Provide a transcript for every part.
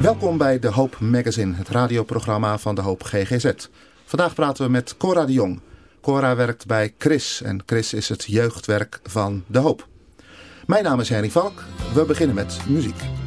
Welkom bij De Hoop Magazine, het radioprogramma van De Hoop GGZ. Vandaag praten we met Cora de Jong. Cora werkt bij Chris en Chris is het jeugdwerk van De Hoop. Mijn naam is Henry Valk. We beginnen met muziek.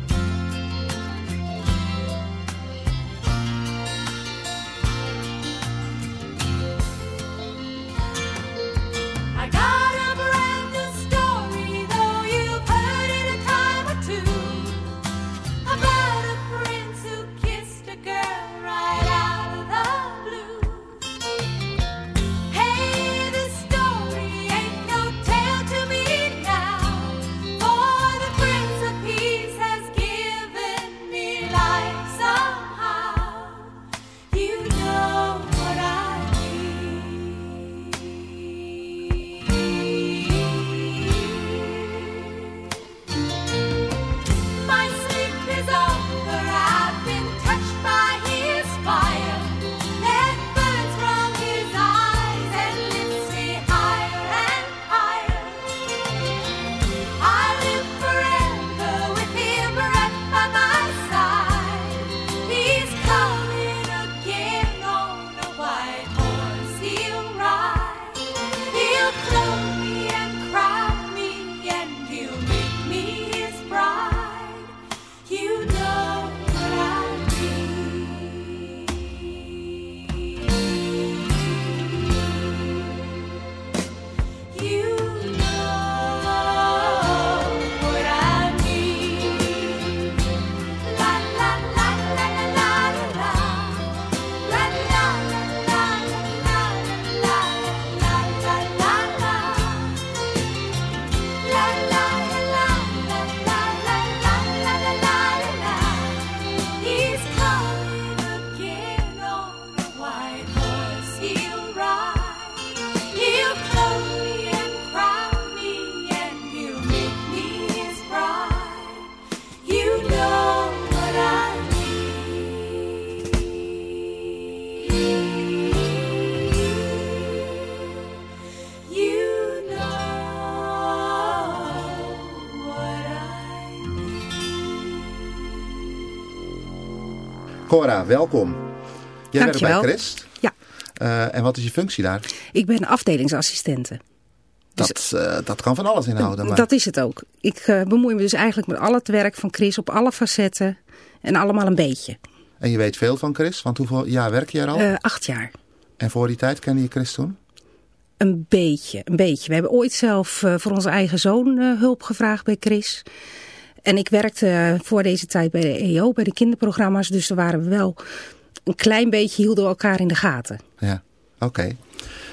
Cora, welkom. Jij werkt bij Dankjewel. Christ. Ja. Eh, en wat is je functie daar? Ik ben afdelingsassistente. Dat, eh, dat kan van alles inhouden. Maar... Dat is het ook. Ik eh, bemoei me dus eigenlijk met al het werk van Chris op alle facetten. En allemaal een beetje. En je weet veel van Chris, want hoeveel jaar werk je er al? Acht jaar. En voor die tijd kende je Chris toen? Een beetje, een beetje. We hebben ooit zelf voor onze eigen zoon hulp gevraagd bij Chris. En ik werkte eh, voor deze tijd bij de EO, bij de kinderprogramma's. Dus er waren we wel een klein beetje, hielden we elkaar in de gaten. Ja, oké.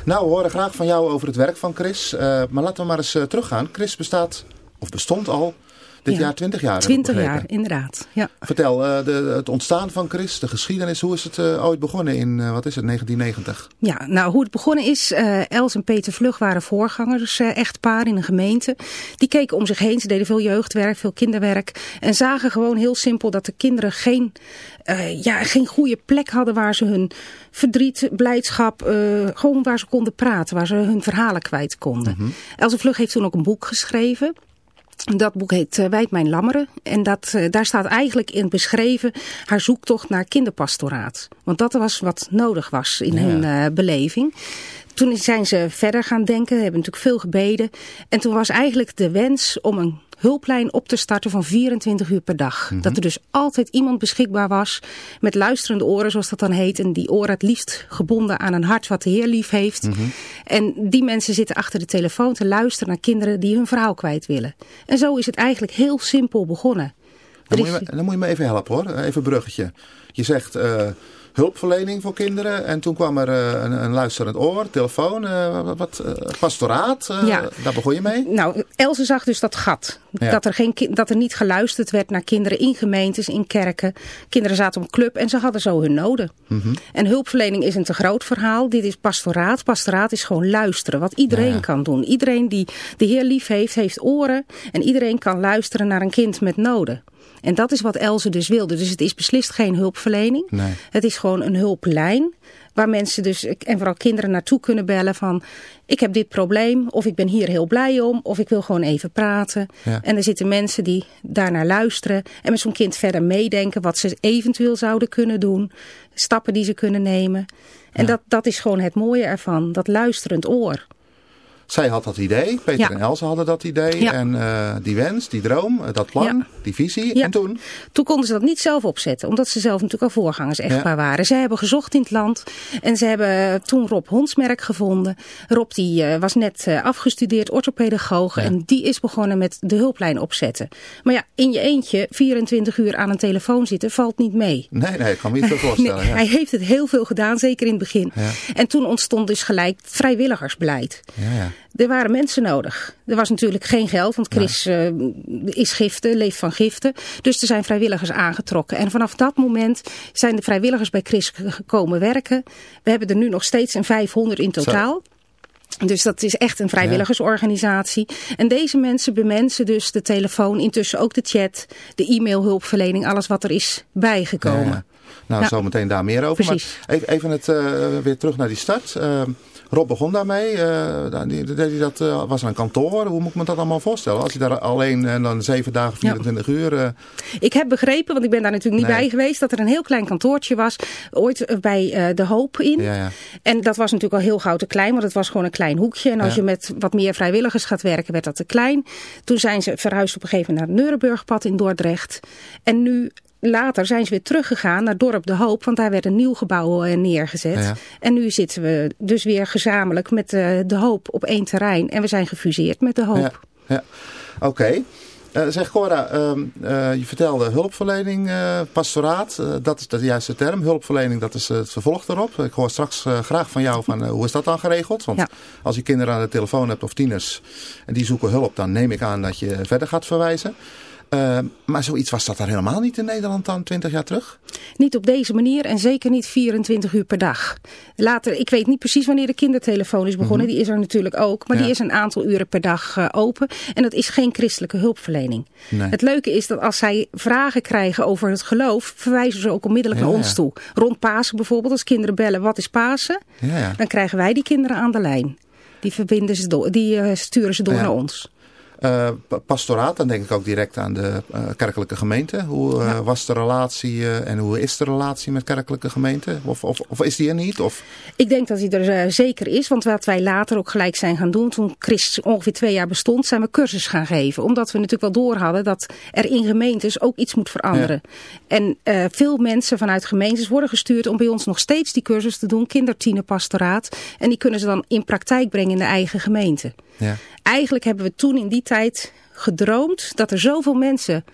Nou, we horen graag van jou over het werk van Chris. Eh, maar laten we maar eens eh, teruggaan. Chris bestaat, of bestond al, dit Ja. jaar 20 jaar. heb ik 20 begrepen. jaar, inderdaad. Ja. Vertel, eh, de, het ontstaan van Chris, de geschiedenis, hoe is het eh, ooit begonnen in, eh, wat is het, 1990? Ja, nou hoe het begonnen is, Els en Peter Vlug waren voorgangers, echtpaar in een gemeente. Die keken om zich heen, ze deden veel jeugdwerk, veel kinderwerk. En zagen gewoon heel simpel dat de kinderen geen, ja, geen goede plek hadden waar ze hun verdriet, blijdschap, gewoon waar ze konden praten, waar ze hun verhalen kwijt konden. Els en Vlug heeft toen ook een boek geschreven. Dat boek heet eh, Wijd mijn lammeren. En dat, eh, daar staat eigenlijk in beschreven haar zoektocht naar kinderpastoraat. Want dat was wat nodig was in Ja. hun eh, beleving. Toen zijn ze verder gaan denken, hebben natuurlijk veel gebeden. En toen was eigenlijk de wens om een hulplijn op te starten van 24 uur per dag. Dat er dus altijd iemand beschikbaar was met luisterende oren, zoals dat dan heet. En die oren het liefst gebonden aan een hart wat de Heer lief heeft. En die mensen zitten achter de telefoon te luisteren naar kinderen die hun verhaal kwijt willen. En zo is het eigenlijk heel simpel begonnen. Dan moet, je is- me, dan moet je me even helpen hoor, even een bruggetje. Je zegt eh, hulpverlening voor kinderen en toen kwam er eh, een, een luisterend oor, telefoon, eh, wat, eh, pastoraat, Ja. daar begon je mee? Nou, Else zag dus dat gat. Ja. Dat, er geen, dat er niet geluisterd werd naar kinderen in gemeentes, in kerken. Kinderen zaten op club en ze hadden zo hun noden. Mhm. En hulpverlening is een te groot verhaal. Dit is pastoraat. Pastoraat is gewoon luisteren. Wat iedereen ja. kan doen. Iedereen die de Heer lief heeft, heeft oren. En iedereen kan luisteren naar een kind met noden. En dat is wat Else dus wilde. Dus het is beslist geen hulpverlening. Nee. Het is gewoon een hulplijn. Waar mensen dus, en vooral kinderen naartoe kunnen bellen van... ik heb dit probleem, of ik ben hier heel blij om, of ik wil gewoon even praten. Ja. En er zitten mensen die daarnaar luisteren... en met zo'n kind verder meedenken wat ze eventueel zouden kunnen doen. Stappen die ze kunnen nemen. En dat, dat is gewoon het mooie ervan, dat luisterend oor. Zij had dat idee, Peter Ja. en Elsa hadden dat idee Ja. en eh, die wens, die droom, eh, dat plan, Ja. die visie. Ja. En toen? Toen konden ze dat niet zelf opzetten, omdat ze zelf natuurlijk al voorgangers echtpaar waren. Ze hebben gezocht in het land en ze hebben toen Rob Hondsmerk gevonden. Rob die eh, was net eh, afgestudeerd, orthopedagoog en die is begonnen met de hulplijn opzetten. Maar ja, in je eentje 24 uur aan een telefoon zitten valt niet mee. Nee, nee, ik kan me niet voorstellen. Nee. Hij heeft het heel veel gedaan, zeker in het begin. En toen ontstond dus gelijk vrijwilligersbeleid. Ja, ja. Er waren mensen nodig. Er was natuurlijk geen geld, want Chris eh, is giften, leeft van giften. Dus er zijn vrijwilligers aangetrokken. En vanaf dat moment zijn de vrijwilligers bij Chris gekomen werken. We hebben er nu nog steeds een 500 in totaal. Dus dat is echt een vrijwilligersorganisatie. En deze mensen bemensen dus de telefoon, intussen ook de chat, de e-mailhulpverlening, alles wat er is bijgekomen. Ja, ja. Nou, Ja. zometeen daar meer over. Precies. Maar even, even het, eh, weer terug naar die start. Eh, Rob begon daarmee. eh, die- deed hij dat, eh, was er een kantoor? Hoe moet ik me dat allemaal voorstellen? Als hij daar alleen en dan zeven dagen, 24 uur... eh, Ik heb begrepen, want ik ben daar natuurlijk niet Nee. bij geweest, dat er een heel klein kantoortje was, ooit eh, bij eh, De Hoop in. ja, ja. En dat was natuurlijk al heel gauw te klein, want het was gewoon een klein hoekje. En als je met wat meer vrijwilligers gaat werken, werd dat te klein. Toen zijn ze verhuisd op een gegeven moment naar het Neurenburgpad in Dordrecht. En nu... Later zijn ze weer teruggegaan naar Dorp De Hoop, want daar werd een nieuw gebouw eh, neergezet. Ja. En nu zitten we dus weer gezamenlijk met eh, De Hoop op één terrein. En we zijn gefuseerd met De Hoop. Ja, ja. oké. Eh, zeg Cora, ehm, eh, je vertelde hulpverlening, pastoraat, dat is de juiste term. Hulpverlening, dat is het vervolg daarop. Ik hoor straks graag van jou van hoe is dat dan geregeld? Want Ja. als je kinderen aan de telefoon hebt of tieners en die zoeken hulp, dan neem ik aan dat je verder gaat verwijzen. Eh, maar zoiets was dat er helemaal niet in Nederland dan 20 jaar terug? Niet op deze manier en zeker niet 24 uur per dag. Later, ik weet niet precies wanneer de kindertelefoon is begonnen. Mhm. Die is er natuurlijk ook. Maar Ja. die is een aantal uren per dag eh, open. En dat is geen christelijke hulpverlening. Nee. Het leuke is dat als zij vragen krijgen over het geloof, verwijzen ze ook onmiddellijk Ja, naar ja. ons toe. Rond Pasen bijvoorbeeld, als kinderen bellen wat is Pasen, dan krijgen wij die kinderen aan de lijn. Die, verbinden ze door, die eh, sturen ze door naar ons. Eh, pa- pastoraat, dan denk ik ook direct aan de eh, kerkelijke gemeente. Hoe eh, was de relatie en hoe is de relatie met kerkelijke gemeente? Of, of, of is die er niet? Of, Ik denk dat hij er zeker is, want wat wij later ook gelijk zijn gaan doen, toen Chris ongeveer twee jaar bestond, zijn we cursus gaan geven. Omdat we natuurlijk wel door hadden dat er in gemeentes ook iets moet veranderen. En veel mensen vanuit gemeentes worden gestuurd om bij ons nog steeds die cursus te doen, kindertienerpastoraat. En die kunnen ze dan in praktijk brengen in de eigen gemeente. ja. Eigenlijk hebben we toen in die tijd gedroomd dat er zoveel mensen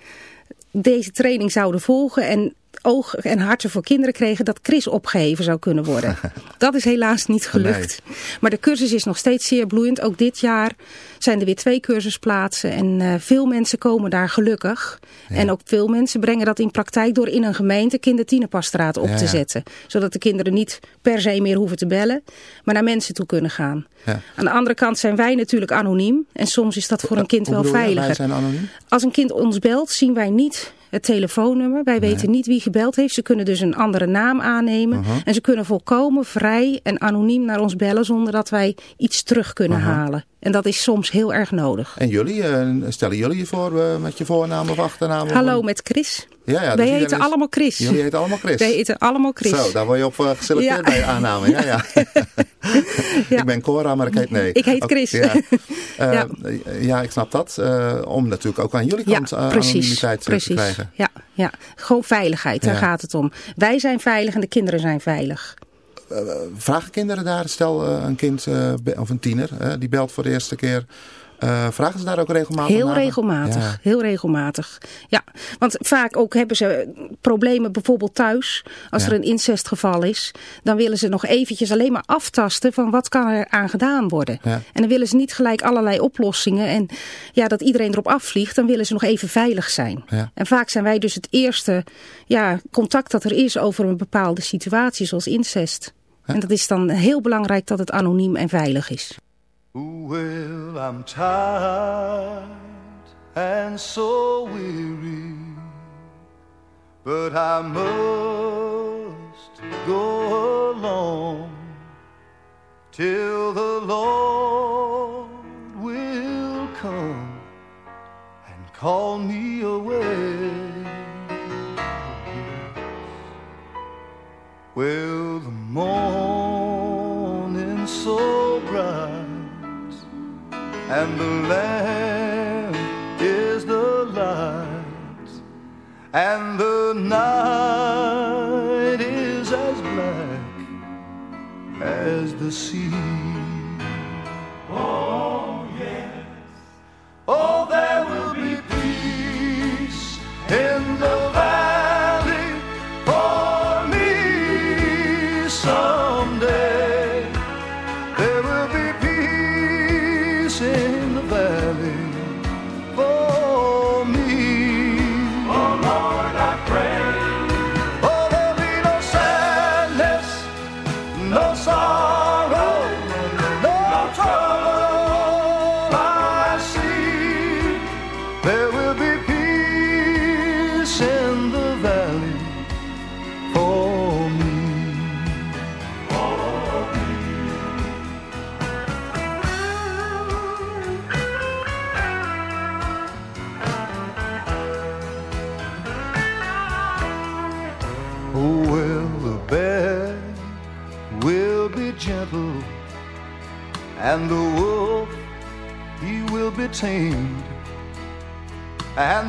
deze training zouden volgen. En oog en harten voor kinderen kregen dat Chris opgeheven zou kunnen worden. Dat is helaas niet gelukt. Maar de cursus is nog steeds zeer bloeiend. Ook dit jaar zijn er weer twee cursusplaatsen en eh, veel mensen komen daar gelukkig. En ook veel mensen brengen dat in praktijk door in een gemeente kindertienerpastoraat op Ja, te zetten. Zodat de kinderen niet per se meer hoeven te bellen, maar naar mensen toe kunnen gaan. Aan de andere kant zijn wij natuurlijk anoniem en soms is dat voor een kind wel veiliger. Wij zijn anoniem? Als een kind ons belt, zien wij niet het telefoonnummer. Wij weten niet wie gebeld heeft. Ze kunnen dus een andere naam aannemen. En ze kunnen volkomen vrij en anoniem naar ons bellen zonder dat wij iets terug kunnen halen. En dat is soms heel erg nodig. En jullie, eh, stellen jullie je voor eh, met je voornaam of achternaam? Hallo met Chris. Ja, ja, dus wij heten is- allemaal Chris. Jullie heten allemaal Chris? Wij heten allemaal Chris. Zo, daar word je op eh, geselecteerd Ja. bij je aanname. Ja, ja. Ik ben Cora, maar ik heet nee. Ik heet Chris. Ja. Eh, Ja. ja, ik snap dat. Eh, om natuurlijk ook aan jullie kant precies, anonimiteit precies. te krijgen. Ja, ja, gewoon veiligheid, daar gaat het om. Wij zijn veilig en de kinderen zijn veilig. Vragen kinderen daar, stel een kind of een tiener, die belt voor de eerste keer. Eh, vragen ze daar ook regelmatig Heel naar? regelmatig, Ja. heel regelmatig. Ja, want vaak ook hebben ze problemen bijvoorbeeld thuis. Als Ja. er een incestgeval is, dan willen ze nog eventjes alleen maar aftasten van wat kan er aan gedaan worden. Ja. En dan willen ze niet gelijk allerlei oplossingen en ja, dat iedereen erop afvliegt. Dan willen ze nog even veilig zijn. En vaak zijn wij dus het eerste ja, contact dat er is over een bepaalde situatie zoals incest. En dat is dan heel belangrijk dat het anoniem en veilig is. Well, I'm tired and so weary, but I must go along till the Lord will come and call me away. Well, the morning so and the Lamb is the light, and the night is as black as the sea.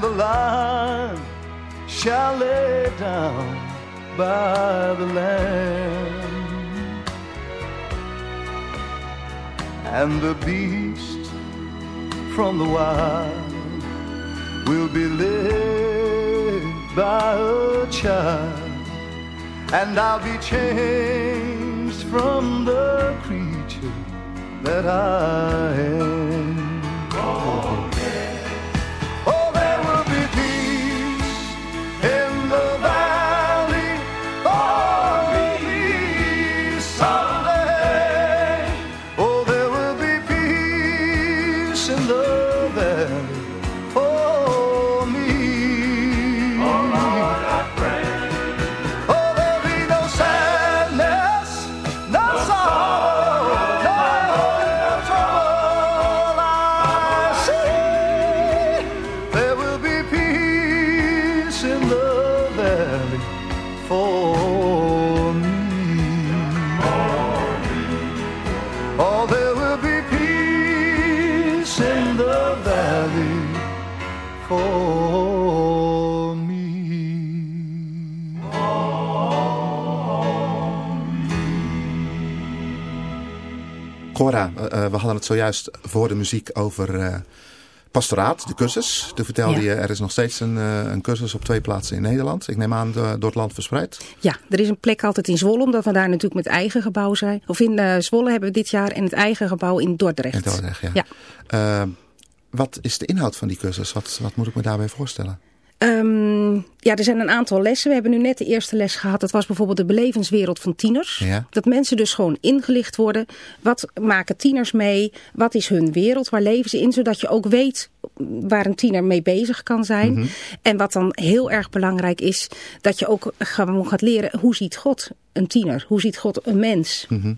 The lion shall lay down by the lamb, and the beast from the wild will be led by a child and I'll be changed from the creature that I am. In the het zojuist voor de muziek over eh, pastoraat, de cursus. Toen vertelde Ja. je, er is nog steeds een, eh, een cursus op twee plaatsen in Nederland. Ik neem aan eh, door het land verspreid. Ja, er is een plek altijd in Zwolle, omdat we daar natuurlijk met eigen gebouw zijn. Of in Zwolle hebben we dit jaar en het eigen gebouw in Dordrecht. In Dordrecht, ja. Ja. Wat is de inhoud van die cursus? Wat, wat moet ik me daarbij voorstellen? Ehm, ja, er zijn een aantal lessen. We hebben nu net de eerste les gehad. Dat was bijvoorbeeld de belevenswereld van tieners. Ja. Dat mensen dus gewoon ingelicht worden. Wat maken tieners mee? Wat is hun wereld? Waar leven ze in? Zodat je ook weet waar een tiener mee bezig kan zijn. Mhm. En wat dan heel erg belangrijk is, dat je ook gewoon gaat leren hoe ziet God een tiener? Hoe ziet God een mens? Mhm.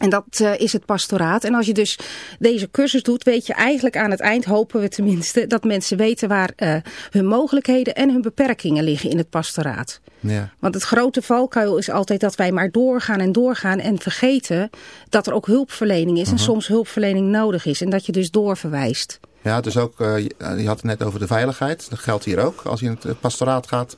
En dat eh, is het pastoraat. En als je dus deze cursus doet, weet je eigenlijk aan het eind, hopen we tenminste, dat mensen weten waar eh, hun mogelijkheden en hun beperkingen liggen in het pastoraat. Ja. Want het grote valkuil is altijd dat wij maar doorgaan en doorgaan en vergeten dat er ook hulpverlening is en Mhm. soms hulpverlening nodig is. En dat je dus doorverwijst. Ja, dus ook, eh, je, had het net over de veiligheid. Dat geldt hier ook. Als je in het pastoraat gaat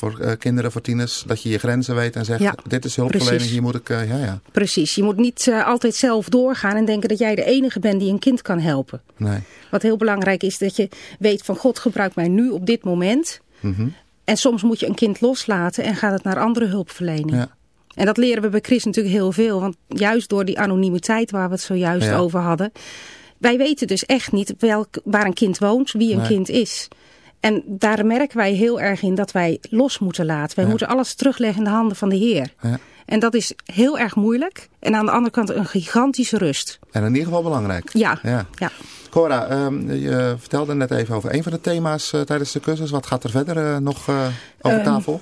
voor eh, kinderen, voor tieners, dat je je grenzen weet en zegt, Ja, dit is hulpverlening, precies. hier moet ik, eh, ja, ja. Precies, je moet niet eh, altijd zelf doorgaan en denken dat jij de enige bent die een kind kan helpen. Nee. Wat heel belangrijk is dat je weet van God gebruikt mij nu op dit moment. Mhm. En soms moet je een kind loslaten en gaat het naar andere hulpverlening. Ja. En dat leren we bij Chris natuurlijk heel veel. Want juist door die anonimiteit waar we het zojuist Ja. over hadden. Wij weten dus echt niet welk, waar een kind woont, wie een Nee. kind is. En daar merken wij heel erg in dat wij los moeten laten. Wij Ja. moeten alles terugleggen in de handen van de Heer. Ja. En dat is heel erg moeilijk. En aan de andere kant een gigantische rust. En in ieder geval belangrijk. Ja, Ja. ja. Cora, ehm, je vertelde net even over een van de thema's eh, tijdens de cursus. Wat gaat er verder eh, nog eh, over Ehm, tafel?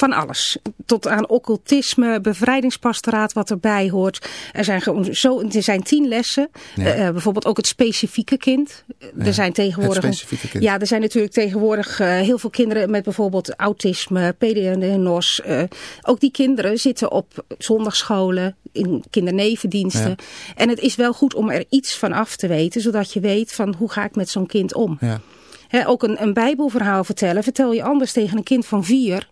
Van alles. Tot aan occultisme, bevrijdingspastoraat wat erbij hoort. Er zijn, gewoon zo, er zijn tien lessen. Ja. Eh, eh, bijvoorbeeld ook het specifieke kind. Ja, Er zijn tegenwoordig, het specifieke kind. Ja, er zijn natuurlijk tegenwoordig eh, heel veel kinderen met bijvoorbeeld autisme, PDNOS. eh ook die kinderen zitten op zondagscholen, in kindernevendiensten. Ja. En het is wel goed om er iets van af te weten, zodat je weet van hoe ga ik met zo'n kind om. Ja. Ook een, een bijbelverhaal vertellen, vertel je anders tegen een kind van vier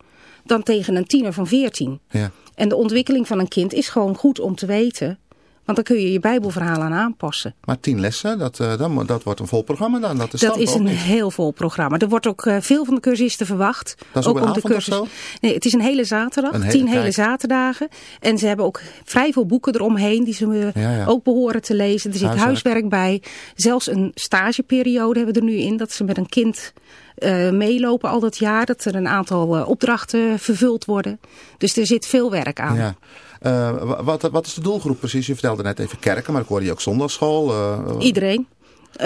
dan tegen een tiener van veertien. Ja. En de ontwikkeling van een kind is gewoon goed om te weten. Want dan kun je je bijbelverhaal aan aanpassen. Maar tien lessen, dat, eh, dan, dat wordt een vol programma dan. Dat is, Dat is een niet? heel vol programma. Er wordt ook eh, veel van de cursisten verwacht. Dat is ook een om de cursus. zo? Nee, het is een hele zaterdag. Een hele- tien hele zaterdagen. En ze hebben ook vrij veel boeken eromheen die ze eh, Ja, ja. ook behoren te lezen. Er zit Huiswerk. huiswerk. bij. Zelfs een stageperiode hebben we er nu in. Dat ze met een kind eh, meelopen al dat jaar. Dat er een aantal eh, opdrachten vervuld worden. Dus er zit veel werk aan. Ja. Eh, wa- wat, wat is de doelgroep precies? Je vertelde net even kerken, maar ik hoorde je ook zondagschool. eh, Iedereen.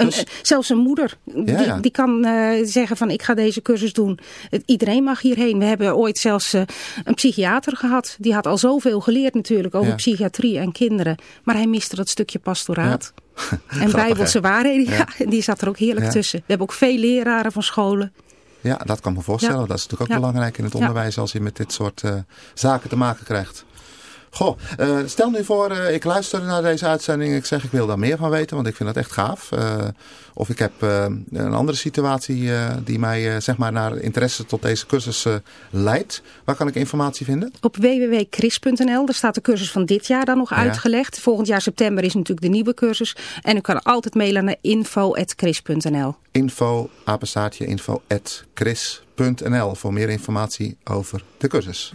Dus- eh, zelfs een moeder, die, Ja, die kan eh, zeggen van ik ga deze cursus doen. Iedereen mag hierheen. We hebben ooit zelfs eh, een psychiater gehad. Die had al zoveel geleerd natuurlijk over Ja. psychiatrie en kinderen. Maar hij miste dat stukje pastoraat. En bijbelse waarheden, ja. Die zat er ook heerlijk tussen. We hebben ook veel leraren van scholen. Ja, dat kan ik me voorstellen. Dat is natuurlijk ook belangrijk in het onderwijs als je met dit soort zaken te maken krijgt. Goh, eh, stel nu voor, eh, ik luister naar deze uitzending. Ik zeg, ik wil daar meer van weten, want ik vind dat echt gaaf. Eh, of ik heb een andere situatie die mij zeg maar naar interesse tot deze cursus leidt. Waar kan ik informatie vinden? Op www.chris.nl, daar staat de cursus van dit jaar dan nog Ja. uitgelegd. Volgend jaar september is natuurlijk de nieuwe cursus. En u kan altijd mailen naar info.chris.nl. Info, apenstaartje, info at chris.nl voor meer informatie over de cursus.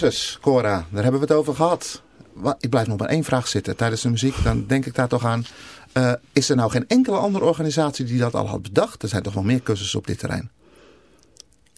Cursus, Cora, daar hebben we het over gehad. Ik blijf nog maar één vraag zitten tijdens de muziek. Dan denk ik daar toch aan. eh, is er nou geen enkele andere organisatie die dat al had bedacht? Er zijn toch wel meer cursussen op dit terrein?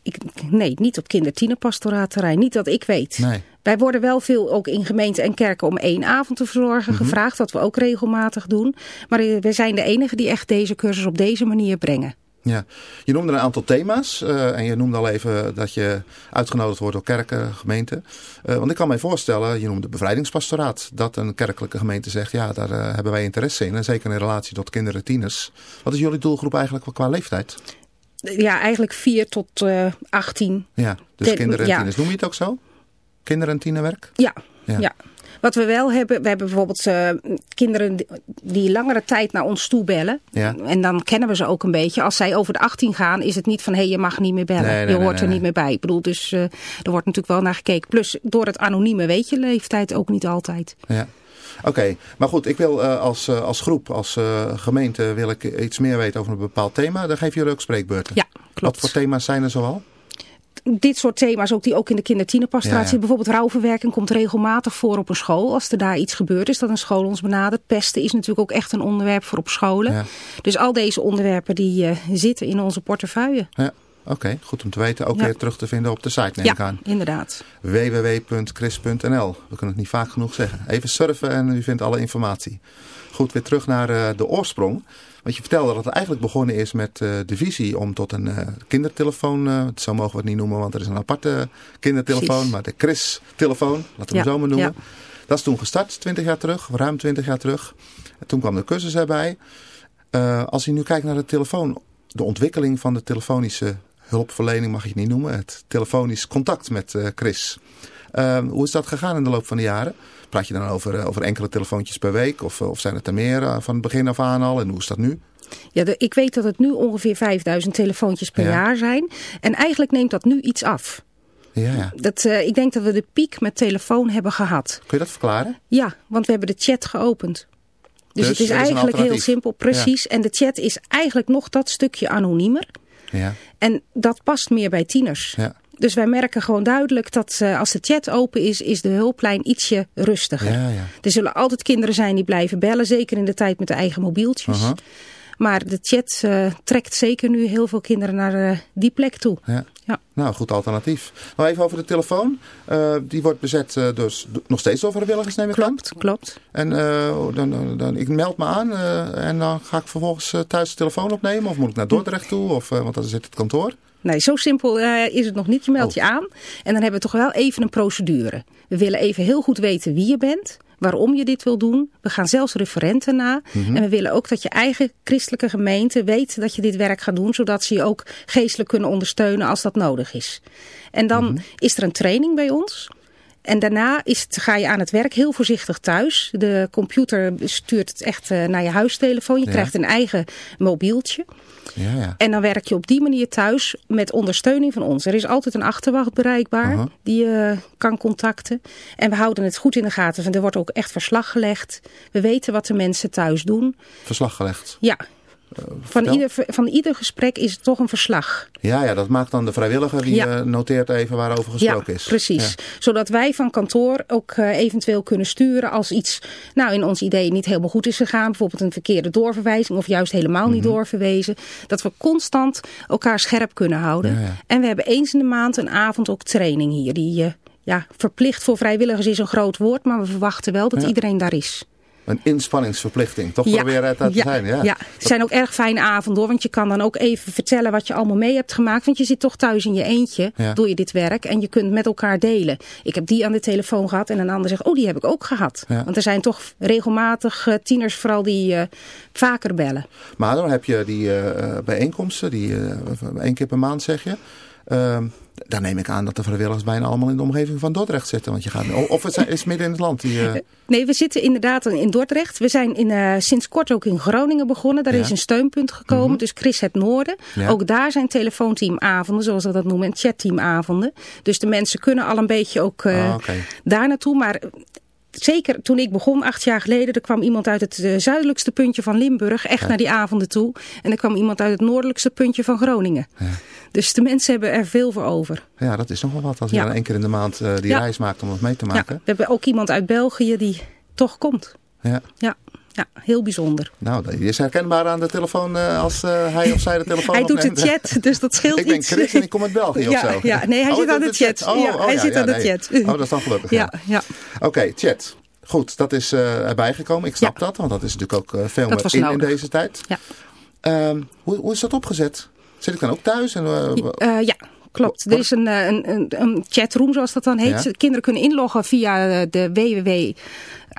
Ik, nee, niet op kindertienerpastoraatterrein. Niet dat ik weet. Nee. Wij worden wel veel ook in gemeenten en kerken om één avond te verzorgen Mhm. gevraagd. Wat we ook regelmatig doen. Maar eh, wij zijn de enige die echt deze cursus op deze manier brengen. Ja, je noemde een aantal thema's eh, en je noemde al even dat je uitgenodigd wordt door kerken, gemeenten. Eh, want ik kan mij voorstellen, je noemde bevrijdingspastoraat, dat een kerkelijke gemeente zegt, ja, daar eh, hebben wij interesse in. En zeker in relatie tot kinderen en tieners. Wat is jullie doelgroep eigenlijk qua leeftijd? Ja, eigenlijk 4 tot eh 18. Ja, dus Ten- kinderen en ja. tieners. Noem je het ook zo? Kinderen en tienerwerk? Ja, Ja. ja. Wat we wel hebben, we hebben bijvoorbeeld eh, kinderen die- langere tijd naar ons toe bellen. Ja. En dan kennen we ze ook een beetje. Als zij over de 18 gaan, is het niet van hé, je mag niet meer bellen. Nee, nee, je hoort nee, er niet meer bij. Ik bedoel, dus eh, er wordt natuurlijk wel naar gekeken. Plus, door het anonieme weet je leeftijd ook niet altijd. Ja. Oké, maar goed, ik wil eh, als, als groep, als gemeente, wil ik iets meer weten over een bepaald thema. Dan geven jullie ook spreekbeurten. Ja, Wat klopt. voor thema's zijn er zoal? Dit soort thema's, ook die ook in de kindertienerpastoratie. Ja, ja. Bijvoorbeeld rouwverwerking komt regelmatig voor op een school. Als er daar iets gebeurd is, dat een school ons benadert. Pesten is natuurlijk ook echt een onderwerp voor op scholen. Ja. Dus al deze onderwerpen die eh, zitten in onze portefeuille. Ja, oké, goed om te weten. Ook weer terug te vinden op de site, neem ja, ik aan. inderdaad. www.chris.nl. We kunnen het niet vaak genoeg zeggen. Even surfen en u vindt alle informatie. Goed, weer terug naar eh, de oorsprong. Want je vertelde dat het eigenlijk begonnen is met eh, de visie om tot een eh, kindertelefoon, eh, zo mogen we het niet noemen, want er is een aparte kindertelefoon, Precies. maar de Chris-telefoon, laten we Ja, hem zo maar noemen. ja. Dat is toen gestart, 20 jaar terug, ruim 20 jaar terug. En toen kwam de cursus erbij. Als je nu kijkt naar de telefoon, de ontwikkeling van de telefonische hulpverlening mag je het niet noemen, het telefonisch contact met Chris. Eh, hoe is dat gegaan in de loop van de jaren? Praat je dan over, eh, over enkele telefoontjes per week of, of zijn het er meer eh, van het begin af aan al en hoe is dat nu? Ja, de- ik weet dat het nu ongeveer 5000 telefoontjes per Ja. jaar zijn. En eigenlijk neemt dat nu iets af. Ja, ja. Dat, eh, ik denk dat we de piek met telefoon hebben gehad. Kun je dat verklaren? Ja, want we hebben de chat geopend. Dus, Dus het is eigenlijk heel simpel, precies. En de chat is eigenlijk nog dat stukje anoniemer. Ja, En dat past meer bij tieners. ja, Dus wij merken gewoon duidelijk dat eh, als de chat open is, is de hulplijn ietsje rustiger. ja. ja. Er zullen altijd kinderen zijn die blijven bellen, zeker in de tijd met de eigen mobieltjes. Maar de chat eh, trekt zeker nu heel veel kinderen naar eh, die plek toe. Ja. Ja. Nou, goed alternatief. Nou, even over de telefoon. Die wordt bezet dus nog steeds door vrijwilligers, neem ik aan. Klopt, klopt. En eh, dan, dan, ik meld me aan en dan ga ik vervolgens thuis de telefoon opnemen. Of moet ik naar Dordrecht toe? Of, want dan zit het kantoor. Nee, zo simpel eh, is het nog niet. Je meldt Oh. je aan en dan hebben we toch wel even een procedure. We willen even heel goed weten wie je bent, waarom je dit wil doen. We gaan zelfs referenten na. Mhm. En we willen ook dat je eigen christelijke gemeente weet dat je dit werk gaat doen. Zodat ze je ook geestelijk kunnen ondersteunen als dat nodig is. En dan Mhm. is er een training bij ons. En daarna is het, ga je aan het werk heel voorzichtig thuis. De computer stuurt het echt eh, naar je huistelefoon. Je Ja. krijgt een eigen mobieltje. Ja, ja. En dan werk je op die manier thuis met ondersteuning van ons. Er is altijd een achterwacht bereikbaar die je kan contacten. En we houden het goed in de gaten. Er wordt ook echt verslag gelegd. We weten wat de mensen thuis doen. Verslag gelegd. Ja, van ieder, van ieder gesprek is het toch een verslag. Ja, ja, dat maakt dan de vrijwilliger die Ja. eh, noteert even waarover gesproken ja, is. precies. Ja. Zodat wij van kantoor ook eh, eventueel kunnen sturen als iets nou, in ons idee niet helemaal goed is gegaan. Bijvoorbeeld een verkeerde doorverwijzing of juist helemaal niet Mhm. doorverwezen. Dat we constant elkaar scherp kunnen houden. En we hebben eens in de maand een avond ook training hier. Die eh, ja, verplicht voor vrijwilligers is een groot woord, maar we verwachten wel dat iedereen daar is. Een inspanningsverplichting. Toch proberen het uit te ja, zijn. Ja, ja. het zijn ook erg fijne avonden hoor. Want je kan dan ook even vertellen wat je allemaal mee hebt gemaakt. Want je zit toch thuis in je eentje. Ja. Doe je dit werk. En je kunt met elkaar delen. Ik heb die aan de telefoon gehad. En een ander zegt, oh die heb ik ook gehad. Ja. Want er zijn toch regelmatig eh, tieners vooral die eh, vaker bellen. Maar dan heb je die eh, bijeenkomsten, die één keer per maand zeg je. Ehm, daar neem ik aan dat de vrijwilligers bijna allemaal in de omgeving van Dordrecht zitten. Want je gaat, of het is midden in het land. Die, eh, Nee, we zitten inderdaad in Dordrecht. We zijn in, eh, sinds kort ook in Groningen begonnen. Daar Ja. is een steunpunt gekomen. Mhm. Dus Chris het Noorden. Ja. Ook daar zijn telefoonteamavonden, zoals we dat noemen. En chatteamavonden. Dus de mensen kunnen al een beetje ook eh, Ah, daar naartoe. Maar eh, zeker toen ik begon, acht jaar geleden. Er kwam iemand uit het eh, zuidelijkste puntje van Limburg. Echt Ja. naar die avonden toe. En er kwam iemand uit het noordelijkste puntje van Groningen. Dus de mensen hebben er veel voor over. ja, dat is nogal wat als je Ja. dan één keer in de maand eh, die Ja. reis maakt om het mee te Ja, maken. we hebben ook iemand uit België die toch komt. Ja. Ja, ja heel bijzonder. Nou, die is herkenbaar aan de telefoon eh, als eh, hij of zij de telefoon Hij doet de chat, dus dat scheelt Ik ben iets. Chris en ik kom uit België of ja, zo. Ja, nee, hij Oh, zit aan de chat. Oh, ja, oh, hij ja, zit ja, aan de nee. chat. Oh, dat is dan gelukkig. Ja. Ja, ja. Oké, chat. Goed, dat is eh, erbij gekomen. Ik snap dat, want dat is natuurlijk ook veel meer in, deze tijd. Ja. Ehm, hoe, hoe is dat opgezet? Zit ik dan ook thuis? En, eh, Eh, ja, klopt. Er is een, eh, een, een, een chatroom, zoals dat dan heet. Ja. Kinderen kunnen inloggen via de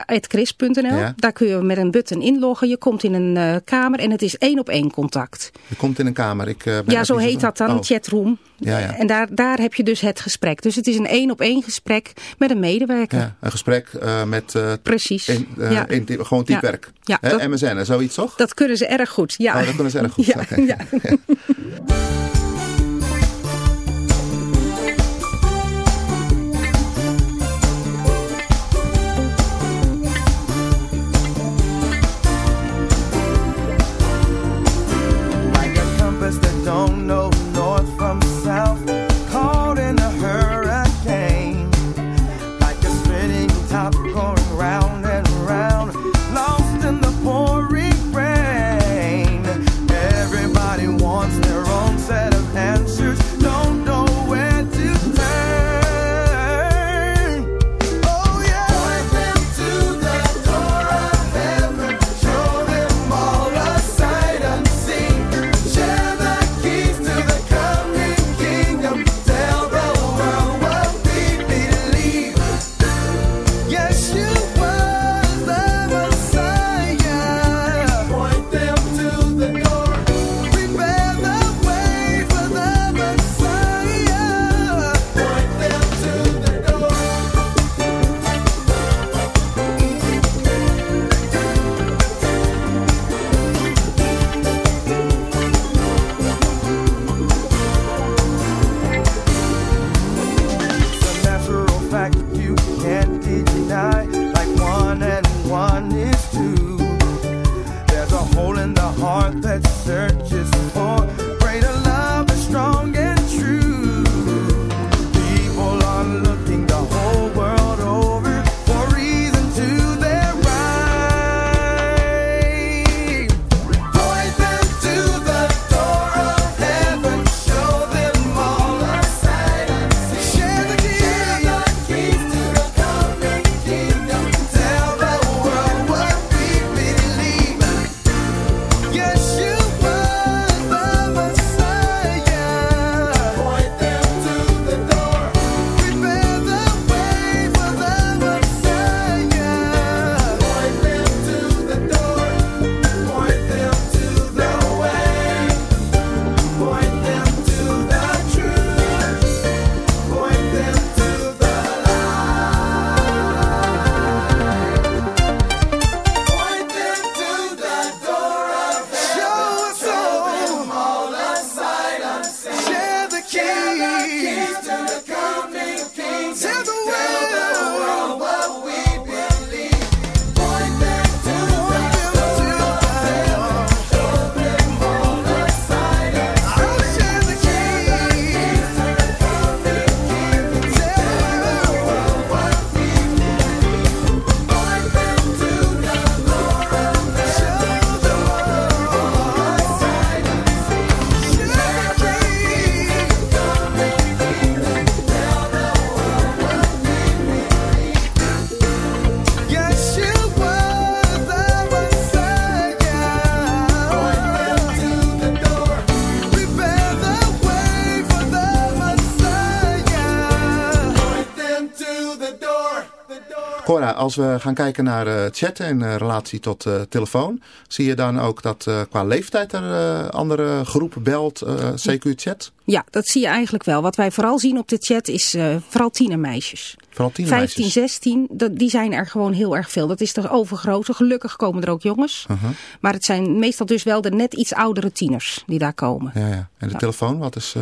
www.chris.nl. Ja. Daar kun je met een button inloggen. Je komt in een eh, kamer en het is één op één contact. je komt in een kamer. Ik, eh, ben Ja, zo heet dat dan, Oh. een chatroom. Ja, ja. En daar, daar heb je dus het gesprek. Dus het is een één op één gesprek met een medewerker. Ja, een gesprek eh, met Precies. in, Ja. in gewoon typewerk. Ja, Hè, dat- MSN en zoiets toch? Dat kunnen ze erg goed. Ja. Oh, dat kunnen ze erg goed. Ja. als we gaan kijken naar eh, chatten in eh, relatie tot eh, telefoon, zie je dan ook dat qua leeftijd er andere groepen belt, eh, CQ chat? Ja, dat zie je eigenlijk wel. Wat wij vooral zien op de chat is vooral tienermeisjes. Vooral 10 15, 16, dat, die zijn er gewoon heel erg veel. Dat is de overgrote. Gelukkig komen er ook jongens. Maar het zijn meestal dus wel de net iets oudere tieners die daar komen. Ja, ja. En de Ja. telefoon, wat is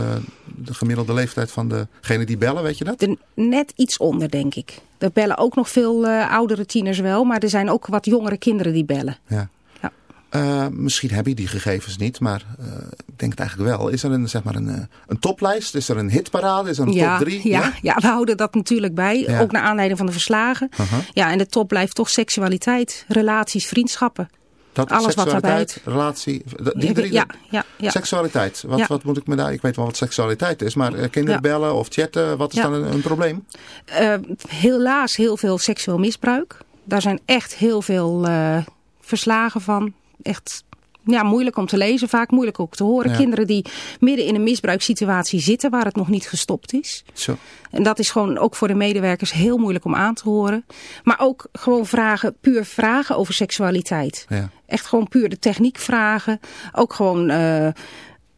de gemiddelde leeftijd van degene die bellen, weet je dat? De, net iets onder, denk ik. Er bellen ook nog veel eh, oudere tieners wel. Maar er zijn ook wat jongere kinderen die bellen. Ja. Eh, misschien heb je die gegevens niet, maar eh, ik denk het eigenlijk wel. Is er een, zeg maar een, een toplijst? Is er een hitparade? Is er een ja, top 3? Ja, ja? we houden dat natuurlijk bij. Ja. Ook naar aanleiding van de verslagen. Ja, en de top blijft toch seksualiteit, relaties, vriendschappen. Dat, Alles wat seksualiteit, relatie, die drie. Ja, ja, ja. Seksualiteit, wat, wat moet ik me daar... Ik weet wel wat seksualiteit is, maar eh, kinderen bellen of chatten, wat is dan een, een probleem? Eh, helaas heel veel seksueel misbruik. Daar zijn echt heel veel eh, verslagen van. Echt ja, moeilijk om te lezen, vaak moeilijk ook te horen. Ja. Kinderen die midden in een misbruikssituatie zitten waar het nog niet gestopt is. Zo. En dat is gewoon ook voor de medewerkers heel moeilijk om aan te horen. Maar ook gewoon vragen, puur vragen over seksualiteit. Ja. Echt gewoon puur de techniek vragen. Ook gewoon eh,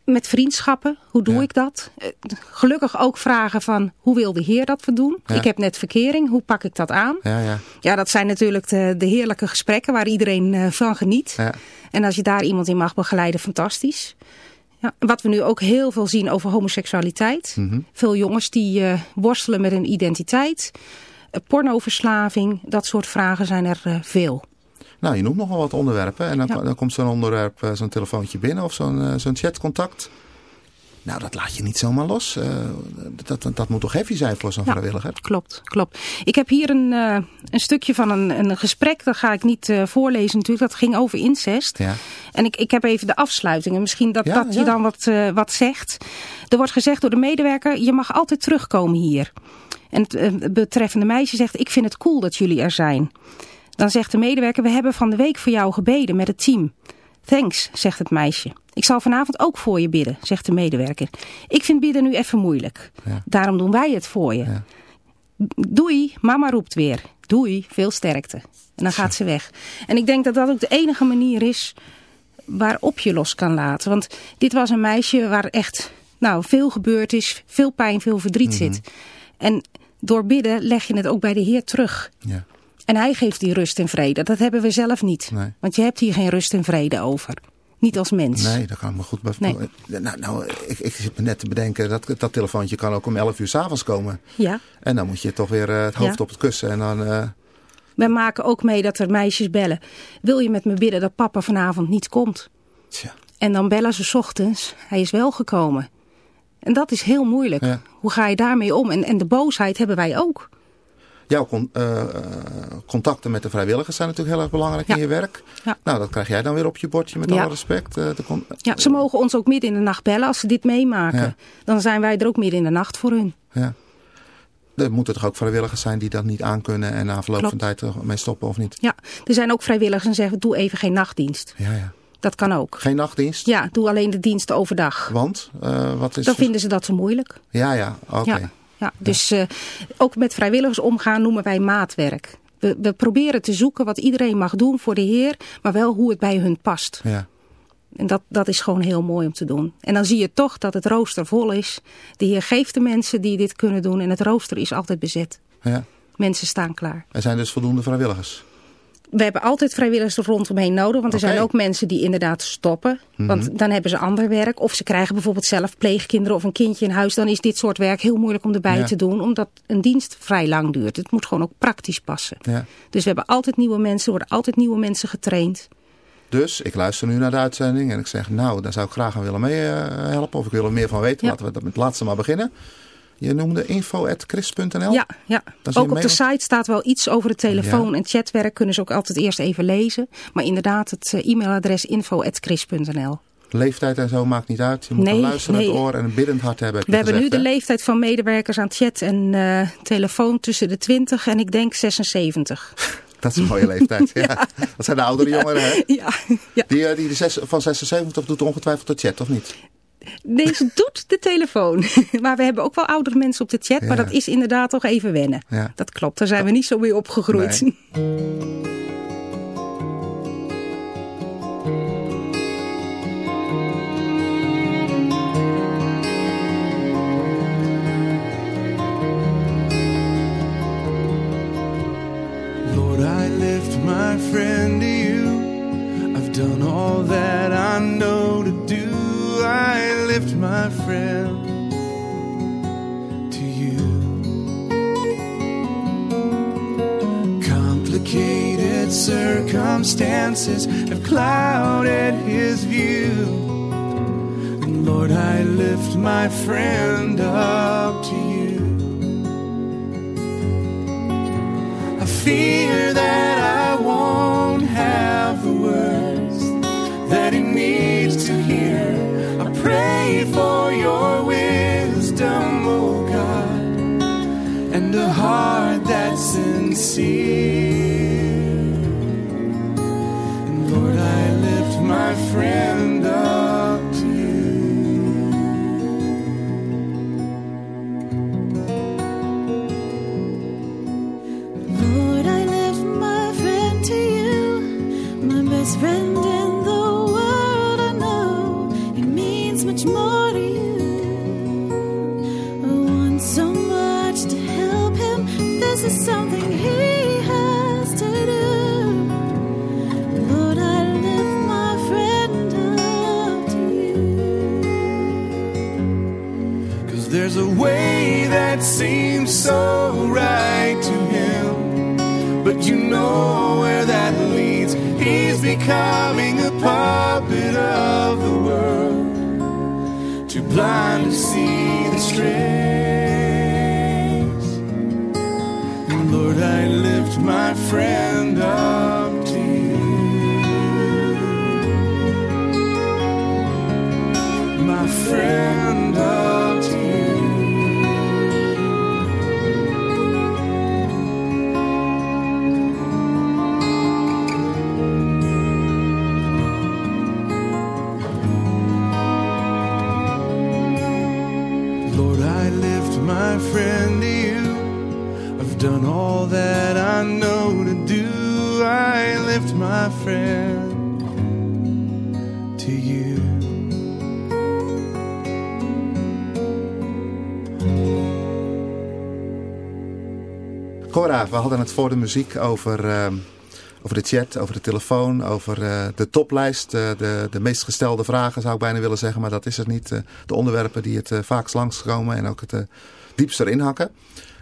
met vriendschappen. Hoe doe Ja. ik dat? Eh, gelukkig ook vragen van hoe wil de heer dat we doen? Ja. Ik heb net verkering. Hoe pak ik dat aan? Ja, ja. Ja, dat zijn natuurlijk de, de heerlijke gesprekken waar iedereen eh, van geniet. ja. En als je daar iemand in mag begeleiden, fantastisch. Ja, wat we nu ook heel veel zien over homoseksualiteit. Mhm. Veel jongens die worstelen met hun identiteit. Pornoverslaving, dat soort vragen zijn er veel. Nou, je noemt nogal wat onderwerpen en dan, Ja. dan komt zo'n onderwerp, eh, zo'n telefoontje binnen of zo'n eh, zo'n chatcontact. Nou, dat laat je niet zomaar los. Eh, dat, dat, dat moet toch heavy zijn voor zo'n Ja. vrijwilliger? Klopt, klopt. Ik heb hier een, een stukje van een, een gesprek, dat ga ik niet voorlezen natuurlijk. Dat ging over incest. Ja. En ik, ik heb even de afsluitingen. Misschien dat Ja, dat je dan wat, wat zegt. Er wordt gezegd door de medewerker, je mag altijd terugkomen hier. En het betreffende meisje zegt, ik vind het cool dat jullie er zijn. Dan zegt de medewerker, we hebben van de week voor jou gebeden met het team. Thanks, zegt het meisje. Ik zal vanavond ook voor je bidden, zegt de medewerker. Ik vind bidden nu even moeilijk. Ja. Daarom doen wij het voor je. Ja. Doei, mama roept weer. Doei, veel sterkte. En dan gaat ze weg. En ik denk dat dat ook de enige manier is waarop je los kan laten. Want dit was een meisje waar echt nou, veel gebeurd is. Veel pijn, veel verdriet Mhm. zit. En door bidden leg je het ook bij de Heer terug. Ja. En hij geeft die rust en vrede. Dat hebben we zelf niet. Nee. Want je hebt hier geen rust en vrede over. Niet als mens. Nee, dat kan me goed bij. Nee. Nou, nou ik, ik zit me net te bedenken dat dat telefoontje kan ook om 11 uur s'avonds komen. Ja. En dan moet je toch weer eh, het hoofd Ja. op het kussen. En dan, eh, We maken ook mee dat er meisjes bellen. Wil je met me bidden dat papa vanavond niet komt? tja, En dan bellen ze 's ochtends. Hij is wel gekomen. En dat is heel moeilijk. Ja. Hoe ga je daarmee om? En, en de boosheid hebben wij ook. Jouw con- eh, eh, contacten met de vrijwilligers zijn natuurlijk heel erg belangrijk Ja. in je werk. Ja. Nou, dat krijg jij dan weer op je bordje met alle respect. Eh, Ja, ze mogen ons ook midden in de nacht bellen als ze dit meemaken. Dan zijn wij er ook midden in de nacht voor hun. ja. Er moeten toch ook vrijwilligers zijn die dat niet aankunnen en na verloop van tijd ermee stoppen of niet? Ja, er zijn ook vrijwilligers en zeggen doe even geen nachtdienst. Ja, ja. Dat kan ook. Geen nachtdienst? Ja, doe alleen de diensten overdag. Want? wat is Dan vinden ze dat zo moeilijk. Ja, ja, oké. Ja, ja, dus eh, ook met vrijwilligers omgaan noemen wij maatwerk. We, we proberen te zoeken wat iedereen mag doen voor de Heer, maar wel hoe het bij hun past. Ja. En dat, dat is gewoon heel mooi om te doen. En dan zie je toch dat het rooster vol is. De Heer geeft de mensen die dit kunnen doen en het rooster is altijd bezet. ja. Mensen staan klaar. Er zijn dus voldoende vrijwilligers. We hebben altijd vrijwilligers er rondomheen nodig. Want er zijn ook mensen die inderdaad stoppen. Want dan hebben ze ander werk. Of ze krijgen bijvoorbeeld zelf pleegkinderen of een kindje in huis. Dan is dit soort werk heel moeilijk om erbij Ja. te doen. Omdat een dienst vrij lang duurt. Het moet gewoon ook praktisch passen. Ja. Dus we hebben altijd nieuwe mensen. Er worden altijd nieuwe mensen getraind. Dus ik luister nu naar de uitzending en ik zeg, nou, daar zou ik graag aan willen meehelpen. of ik wil er meer van weten. Ja. Laten we dat met het laatste maar beginnen. Je noemde info.chris.nl. Ja, ja. Ook op de site staat wel iets over het telefoon Ja. en chatwerk. Kunnen ze ook altijd eerst even lezen. Maar inderdaad, het eh, e-mailadres info.chris.nl. Leeftijd en zo maakt niet uit. Je moet Nee, een luisterend nee. oor en een biddend hart hebben. We hebben nu de leeftijd van medewerkers aan chat en eh, telefoon tussen de 20 en ik denk 76. Dat is een mooie leeftijd. ja. Dat zijn de oudere jongeren, hè? Ja, ja. Die, eh, die de zes, van 76 doet ongetwijfeld de chat, of niet? Nee, ze doet de telefoon. maar we hebben ook wel oudere mensen op de chat. Maar dat is inderdaad toch even wennen. Ja. Dat klopt, daar zijn we niet zo mee opgegroeid. Nee. have clouded his view. And Lord, I lift my friend my friend I know to do. I lift my friend to you. Cora, we hadden het voor de muziek over, ehm, over de chat, over de telefoon, over eh, de toplijst. eh, de, de meest gestelde vragen zou ik bijna willen zeggen, maar dat is het niet. eh, de onderwerpen die het vaakst langskomen en ook het diepst erin hakken.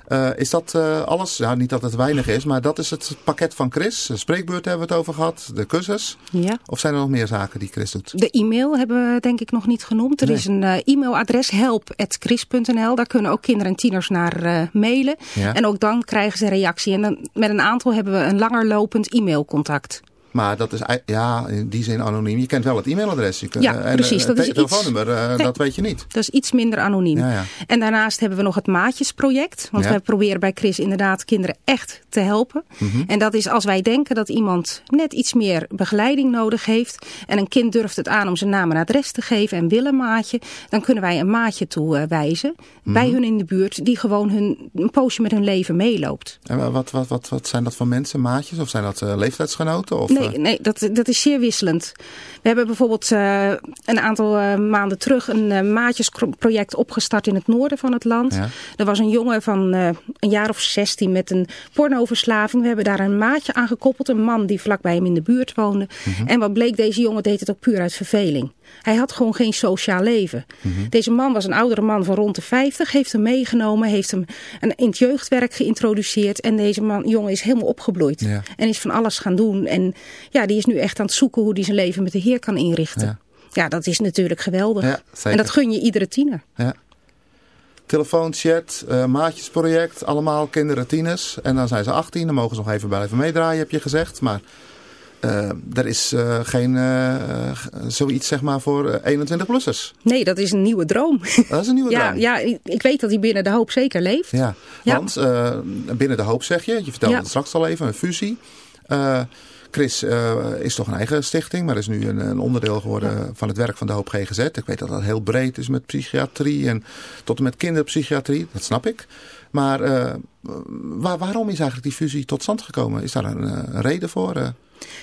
Eh, is dat eh, alles? Ja, niet dat het weinig is, maar dat is het pakket van Chris. De spreekbeurt hebben we het over gehad, de cursus. Ja. Of zijn er nog meer zaken die Chris doet? De e-mail hebben we denk ik nog niet genoemd. Er Nee. is een eh, e-mailadres help.chris.nl. Daar kunnen ook kinderen en tieners naar mailen. Ja. En ook dan krijgen ze reactie. En dan, met een aantal hebben we een langer lopend e-mailcontact. Maar dat is ja, in die zin anoniem. Je kent wel het e-mailadres. Je kunt, Ja, eh, en, precies, eh, dat het is te- iets- telefoonnummer, eh, Nee. dat weet je niet. Dat is iets minder anoniem. Ja, ja. En daarnaast hebben we nog het Maatjesproject. Want Ja. wij proberen bij Chris inderdaad kinderen echt te helpen. Mhm. En dat is als wij denken dat iemand net iets meer begeleiding nodig heeft. En een kind durft het aan om zijn naam en adres te geven en wil een maatje. Dan kunnen wij een maatje toewijzen Mhm. bij hun in de buurt. Die gewoon hun, een poosje met hun leven meeloopt. En wat, wat, wat, wat zijn dat voor mensen, maatjes? Of zijn dat leeftijdsgenoten? Of, Nee, eh, nee dat, dat is zeer wisselend. We hebben bijvoorbeeld eh, een aantal eh, maanden terug een eh, maatjesproject opgestart in het noorden van het land. Ja. Er was een jongen van een jaar of 16 met een pornoverslaving. We hebben daar een maatje aan gekoppeld, een man die vlakbij hem in de buurt woonde. Mhm. En wat bleek, deze jongen deed het ook puur uit verveling. Hij had gewoon geen sociaal leven. Deze man was een oudere man van rond de 50, heeft hem meegenomen, heeft hem een, in het jeugdwerk geïntroduceerd. En deze man, jongen is helemaal opgebloeid. Ja. En is van alles gaan doen. En ja, die is nu echt aan het zoeken hoe hij zijn leven met de Heer kan inrichten. Ja. Ja, dat is natuurlijk geweldig. Ja, en dat gun je iedere tiener. Ja. Telefoon, chat, eh, maatjesproject, allemaal kinderen, tieners. En dan zijn ze 18, dan mogen ze nog even blijven meedraaien, heb je gezegd. Maar er is eh, geen eh, eh, zoiets zeg maar voor eh, 21-plussers. Nee, dat is een nieuwe droom. Dat is een nieuwe ja, droom. ja, ik- weet dat hij binnen de hoop zeker leeft. Ja, Ja. want eh, binnen de hoop zeg je, je vertelde Ja. het straks al even, een fusie. Eh, Chris eh, is toch een eigen stichting, maar is nu een, een onderdeel geworden van het werk van de Hoop GGZ. Ik weet dat dat heel breed is met psychiatrie en tot en met kinderpsychiatrie, dat snap ik. Maar uh, waar, waarom is eigenlijk die fusie tot stand gekomen? Is daar een, een reden voor?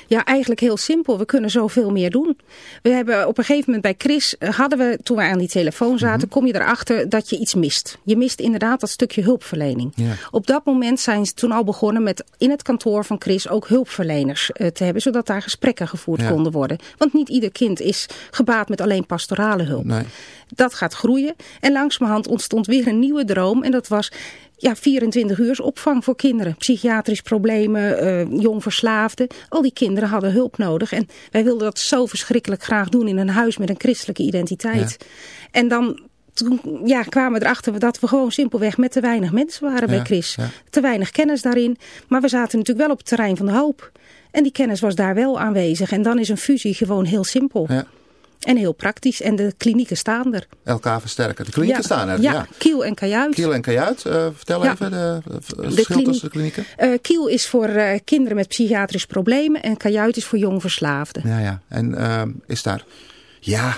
Ja, eigenlijk heel simpel. We kunnen zoveel meer doen. We hebben op een gegeven moment bij Chris, eh, hadden we toen we aan die telefoon zaten, mm -hmm. kom je erachter dat je iets mist. Je mist inderdaad dat stukje hulpverlening. Ja. Op dat moment zijn ze toen al begonnen met in het kantoor van Chris ook hulpverleners uh, te hebben, zodat daar gesprekken gevoerd ja. konden worden. Want niet ieder kind is gebaat met alleen pastorale hulp. Nee. Dat gaat groeien. En langzamerhand ontstond weer een nieuwe droom. En dat was ja, 24 uur opvang voor kinderen. Psychiatrisch problemen, uh, jong verslaafden. Al die kinderen hadden hulp nodig. En wij wilden dat zo verschrikkelijk graag doen in een huis met een christelijke identiteit. Ja. En dan toen ja, kwamen we erachter dat we gewoon simpelweg met te weinig mensen waren bij Chris. Ja. Te weinig kennis daarin. Maar we zaten natuurlijk wel op het terrein van de hoop. En die kennis was daar wel aanwezig. En dan is een fusie gewoon heel simpel. Ja. En heel praktisch. En de klinieken staan er. Elkaar versterken. De klinieken ja, staan er. Ja, ja, Kiel en Kajuit. Kiel en Kajuit. Uh, vertel ja. even de, de verschil tussen de klinieken. Uh, Kiel is voor uh, kinderen met psychiatrische problemen. En Kajuit is voor jong verslaafden. Ja, ja. En is daar... Ja,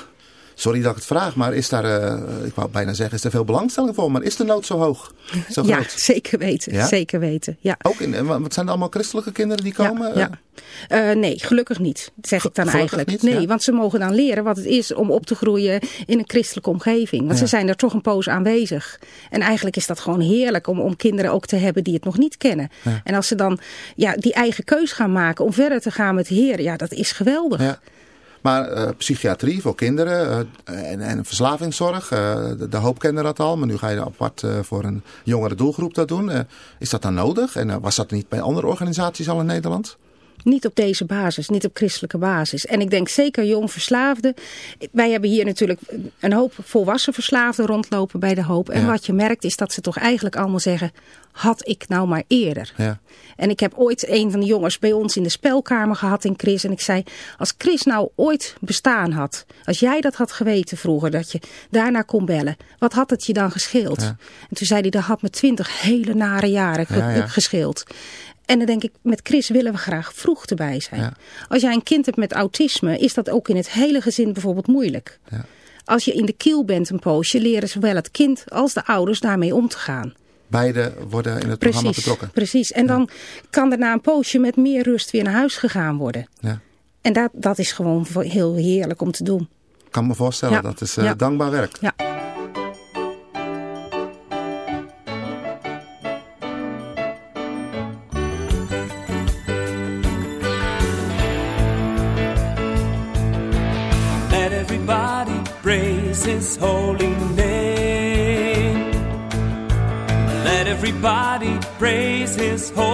sorry dat ik het vraag, maar is daar, uh, ik wou bijna zeggen, is er veel belangstelling voor, maar is de nood zo hoog? Zo ja, zeker weten. Ja? Zeker weten, ja. Ook in, wat zijn er allemaal christelijke kinderen die komen? Ja, ja. Uh, nee, gelukkig niet, zeg ik dan eigenlijk. Niet, nee, want ze mogen dan leren wat het is om op te groeien in een christelijke omgeving. Want ze zijn er toch een poos aanwezig. En eigenlijk is dat gewoon heerlijk om, om kinderen ook te hebben die het nog niet kennen. En als ze dan ja, die eigen keus gaan maken om verder te gaan met de Heer, ja, dat is geweldig. Maar uh, psychiatrie voor kinderen uh, en, en verslavingszorg, uh, de, de, hoop kende dat al. Maar nu ga je apart voor een jongere doelgroep dat doen. is dat dan nodig? En was dat niet bij andere organisaties al in Nederland? Niet op deze basis, niet op christelijke basis. En ik denk zeker jong verslaafden. Wij hebben hier natuurlijk een hoop volwassen verslaafden rondlopen bij de hoop. En ja. wat je merkt is dat ze toch eigenlijk allemaal zeggen, had ik nou maar eerder. Ja. En ik heb ooit een van de jongens bij ons in de spelkamer gehad in Chris. En ik zei, als Chris nou ooit bestaan had. Als jij dat had geweten vroeger, dat je daarna kon bellen. Wat had het je dan gescheeld? Ja. En toen zei hij, dat had me twintig hele nare jaren ge Ja, ja. gescheeld. En dan denk ik, met Chris willen we graag vroeg erbij zijn. Ja. Als jij een kind hebt met autisme, is dat ook in het hele gezin bijvoorbeeld moeilijk. Ja. Als je in de kiel bent een poosje, leren zowel het kind als de ouders daarmee om te gaan. Beide worden in het programma betrokken. Precies, en dan kan er na een poosje met meer rust weer naar huis gegaan worden. Ja. En dat, dat is gewoon heel heerlijk om te doen. Ik kan me voorstellen, dat is uh, Ja. dankbaar werk. Ja. His holy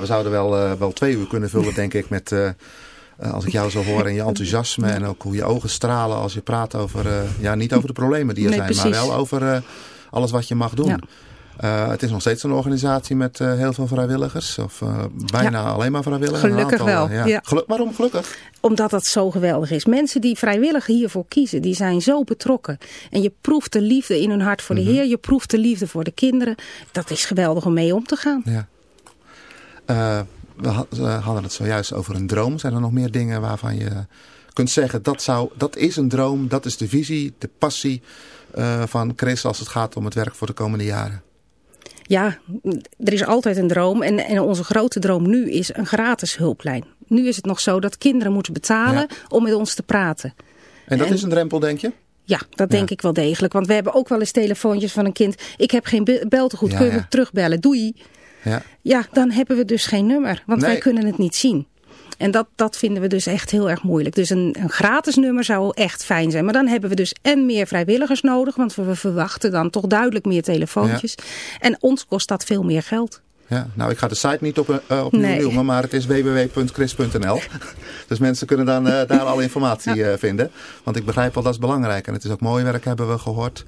We zouden wel, uh, wel twee uur kunnen vullen, denk ik, met... Uh, als ik jou zo hoor en je enthousiasme en ook hoe je ogen stralen als je praat over, ja, niet over de problemen die er nee, zijn, maar wel over alles wat je mag doen. Ja. Uh, het is nog steeds een organisatie met uh, heel veel vrijwilligers. Of uh, bijna ja. alleen maar vrijwilligers. Gelukkig aantal, wel. Ja. Geluk, waarom gelukkig? Omdat dat zo geweldig is. Mensen die vrijwillig hiervoor kiezen, die zijn zo betrokken. En je proeft de liefde in hun hart voor de mm -hmm. Heer. Je proeft de liefde voor de kinderen. Dat is geweldig om mee om te gaan. Ja. We hadden het zojuist over een droom. Zijn er nog meer dingen waarvan je kunt zeggen... dat, zou, dat is een droom, dat is de visie, de passie van Chris... als het gaat om het werk voor de komende jaren? Ja, er is altijd een droom. En, en onze grote droom nu is een gratis hulplijn. Nu is het nog zo dat kinderen moeten betalen ja. om met ons te praten. En dat en, is een drempel, denk je? Ja, dat denk ja. ik wel degelijk. Want we hebben ook wel eens telefoontjes van een kind. Ik heb geen beltegoed, ja, kun je me terugbellen? Doei. Ja. ja, dan hebben we dus geen nummer. Want nee. wij kunnen het niet zien. En dat, dat vinden we dus echt heel erg moeilijk. Dus een, een, gratis nummer zou echt fijn zijn. Maar dan hebben we dus en meer vrijwilligers nodig. Want we verwachten dan toch duidelijk meer telefoontjes. Ja. En ons kost dat veel meer geld. Ja, nou ik ga de site niet op, uh, opnieuw nee. noemen, maar het is www.chris.nl. dus mensen kunnen dan uh, daar alle informatie uh, vinden. Want ik begrijp wel, dat is belangrijk. En het is ook mooi werk, hebben we gehoord.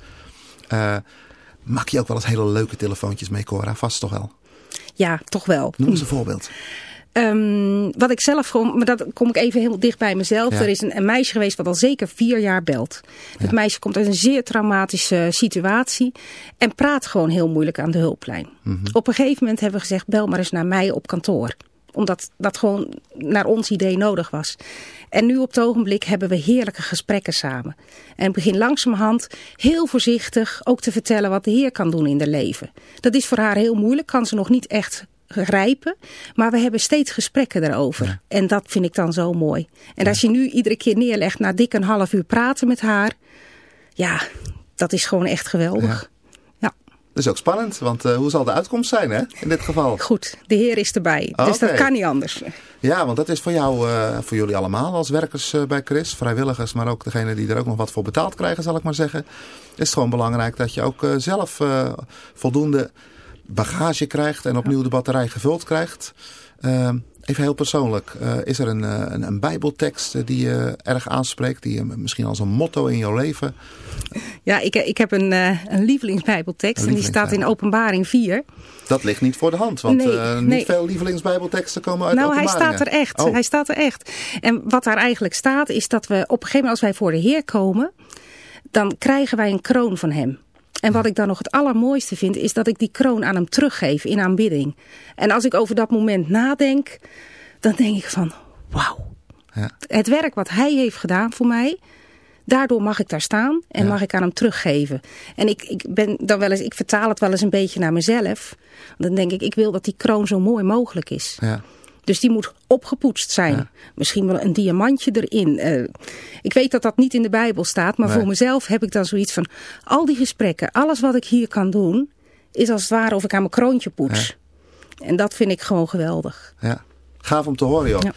maak je ook wel eens hele leuke telefoontjes mee, Cora? Vast toch wel? Ja, toch wel. Noem eens een voorbeeld. Um, wat ik zelf gewoon, maar dat kom ik even heel dicht bij mezelf. Ja. Er is een, een, meisje geweest wat al zeker vier jaar belt. Het ja. meisje komt uit een zeer traumatische situatie en praat gewoon heel moeilijk aan de hulplijn. Mm -hmm. Op een gegeven moment hebben we gezegd, bel maar eens naar mij op kantoor. Omdat dat gewoon naar ons idee nodig was. En nu op het ogenblik hebben we heerlijke gesprekken samen. En begin langzamerhand heel voorzichtig ook te vertellen wat de Heer kan doen in haar leven. Dat is voor haar heel moeilijk, kan ze nog niet echt grijpen. Maar we hebben steeds gesprekken daarover. Ja. En dat vind ik dan zo mooi. En ja. als je nu iedere keer neerlegt na dik een half uur praten met haar. Ja, dat is gewoon echt geweldig. Ja. Dat is ook spannend, want uh, hoe zal de uitkomst zijn hè, in dit geval? Goed, de Heer is erbij. Oh, dus okay. dat kan niet anders. Ja, want dat is voor jou, uh, voor jullie allemaal als werkers uh, bij Chris, vrijwilligers, maar ook degene die er ook nog wat voor betaald krijgen, zal ik maar zeggen. Is het gewoon belangrijk dat je ook zelf voldoende bagage krijgt en opnieuw de batterij gevuld krijgt. Even heel persoonlijk, uh, is er een, een, een bijbeltekst die je erg aanspreekt, die je misschien als een motto in jouw leven? Ja, ik, ik heb een, uh, een lievelingsbijbeltekst en die staat in openbaring 4. Dat ligt niet voor de hand, want nee, uh, niet nee. veel lievelingsbijbelteksten komen uit Nou, hij staat er echt. Oh. Hij staat er echt. En wat daar eigenlijk staat is dat we op een gegeven moment als wij voor de Heer komen, dan krijgen wij een kroon van hem. En wat ik dan nog het allermooiste vind, is dat ik die kroon aan hem teruggeef in aanbidding. En als ik over dat moment nadenk, dan denk ik van, wauw. Ja. Het werk wat hij heeft gedaan voor mij, daardoor mag ik daar staan en ja. mag ik aan hem teruggeven. En ik, ik, ben dan wel eens, ik vertaal het wel eens een beetje naar mezelf. Dan denk ik, ik wil dat die kroon zo mooi mogelijk is. Ja. Dus die moet opgepoetst zijn. Ja. Misschien wel een diamantje erin. Uh, ik weet dat dat niet in de Bijbel staat. Maar nee. voor mezelf heb ik dan zoiets van... Al die gesprekken, alles wat ik hier kan doen... is als het ware of ik aan mijn kroontje poets. Ja. En dat vind ik gewoon geweldig. Ja. Gaaf om te horen, joh. Ja.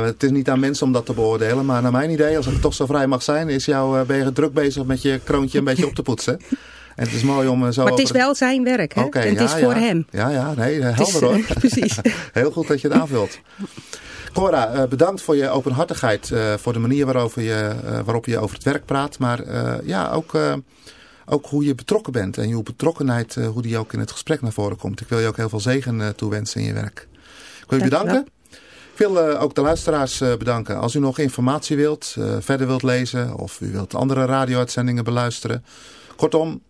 Uh, het is niet aan mensen om dat te beoordelen. Maar naar mijn idee, als ik toch zo vrij mag zijn... Is jou, uh, ben je druk bezig met je kroontje een beetje op te poetsen. En het is mooi om zo... Maar het is wel zijn werk, hè? Okay, en het ja, is voor ja. hem. Ja, ja, nee, helder is, hoor. Precies. Heel goed dat je het aanvult. Cora, bedankt voor je openhartigheid. Uh, voor de manier waarover je, waarop je over het werk praat. Maar ja, ook, ook hoe je betrokken bent. En je betrokkenheid, hoe die ook in het gesprek naar voren komt. Ik wil je ook heel veel zegen toewensen in je werk. Ik wil je bedanken. Ik wil ook de luisteraars bedanken. Als u nog informatie wilt, verder wilt lezen of u wilt andere radio-uitzendingen beluisteren. Kortom,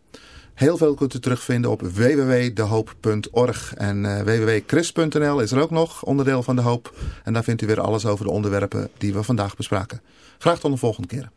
heel veel kunt u terugvinden op www.dehoop.org. En uh, www.chris.nl is er ook nog, onderdeel van De Hoop. En daar vindt u weer alles over de onderwerpen die we vandaag bespraken. Graag tot de volgende keer.